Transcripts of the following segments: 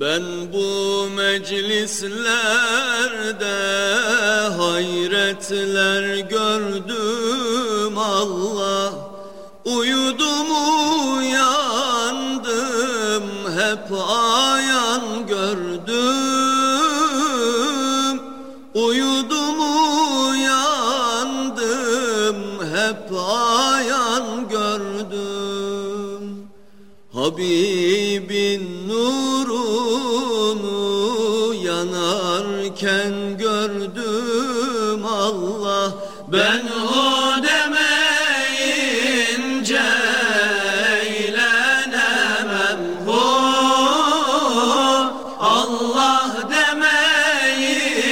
Ben bu meclislerde hayretler gördüm Allah. Uyudum uyandım hep ayan gördüm. Uyudum uyandım hep ayan Habibin nurunu yanarken gördüm Allah. Ben o demeyince eğlenemem hu Allah demeyince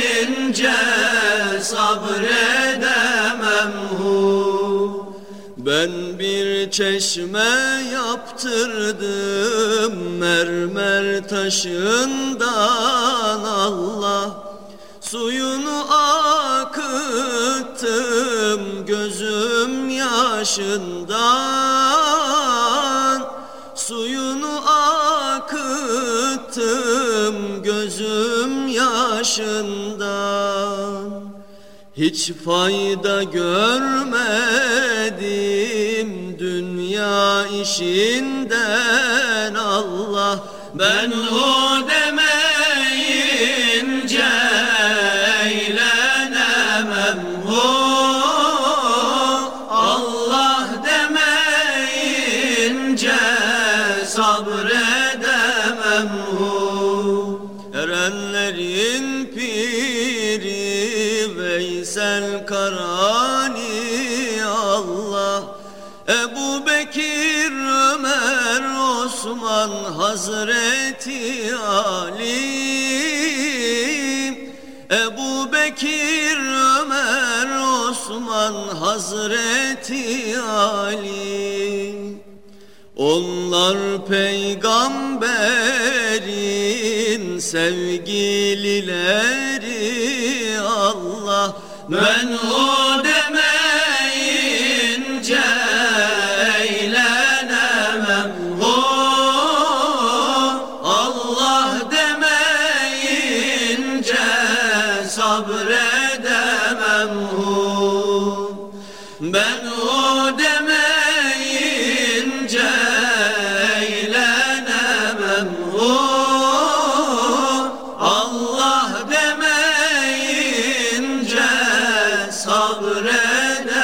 sabredemem. Hu ben bir çeşme yaptırdım mermer taşından Allah. Suyunu akıttım gözüm yaşından. Suyunu akıttım gözüm yaşından. Hiç fayda görmedim işinden Allah. Ben o demeyince eğlenemem hu Allah demeyince sabredemem hu Erenlerin piri Veysel Karani Osman Hazreti Ali Ebu Bekir Ömer Osman Hazreti Ali. Onlar peygamberin sevgilileri Allah Ben o edemem hu. Ben hu demeyince eğlenemem hu. Allah demeyince sabredemem.